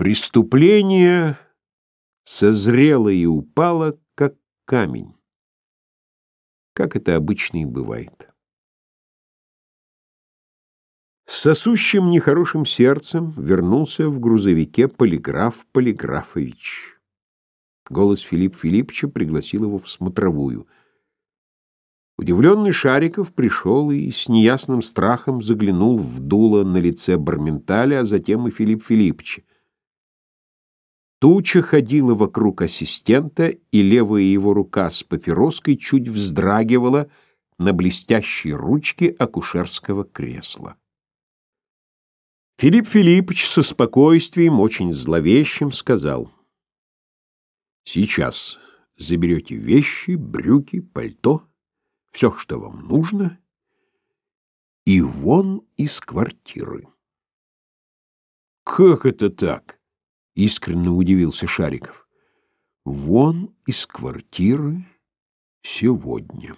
Преступление созрело и упало, как камень. Как это обычно и бывает. С сосущим нехорошим сердцем вернулся в грузовике полиграф Полиграфович. Голос Филипп Филипповича пригласил его в смотровую. Удивленный Шариков пришел и с неясным страхом заглянул в дуло на лице Барменталя, а затем и Филипп Филипповича. Туча ходила вокруг ассистента, и левая его рука с папироской чуть вздрагивала на блестящей ручке акушерского кресла. Филипп Филиппович со спокойствием, очень зловещим, сказал, «Сейчас заберете вещи, брюки, пальто, все, что вам нужно, и вон из квартиры». «Как это так?» — искренне удивился Шариков. «Вон из квартиры сегодня»,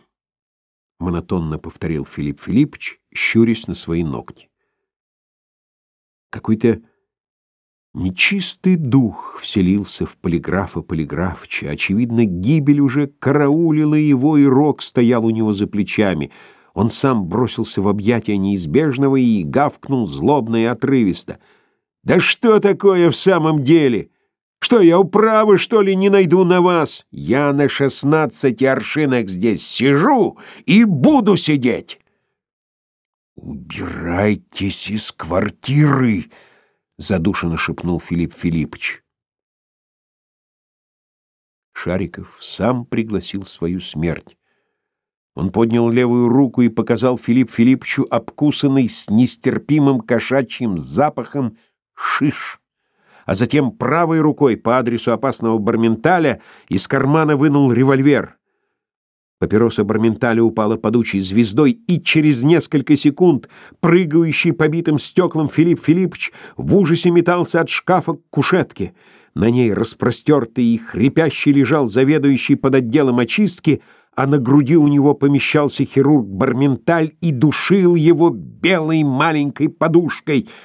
— монотонно повторил Филипп Филиппович, щурясь на свои ногти. Какой-то нечистый дух вселился в полиграфа Полиграфча. Очевидно, гибель уже караулила его, и рог стоял у него за плечами. Он сам бросился в объятия неизбежного и гавкнул злобно и отрывисто — да что такое в самом деле? Что, я управы, что ли, не найду на вас? Я на шестнадцати аршинах здесь сижу и буду сидеть. «Убирайтесь из квартиры!» — задушенно шепнул Филипп Филиппович. Шариков сам пригласил свою смерть. Он поднял левую руку и показал Филипп Филипповичу обкусанный с нестерпимым кошачьим запахом шиш. А затем правой рукой по адресу опасного Барменталя из кармана вынул револьвер. Папироса Барменталя упала падучей звездой, и через несколько секунд прыгающий по битым стеклам Филипп Филиппович в ужасе метался от шкафа к кушетке. На ней распростертый и хрипящий лежал заведующий под отделом очистки, а на груди у него помещался хирург Барменталь и душил его белой маленькой подушкой —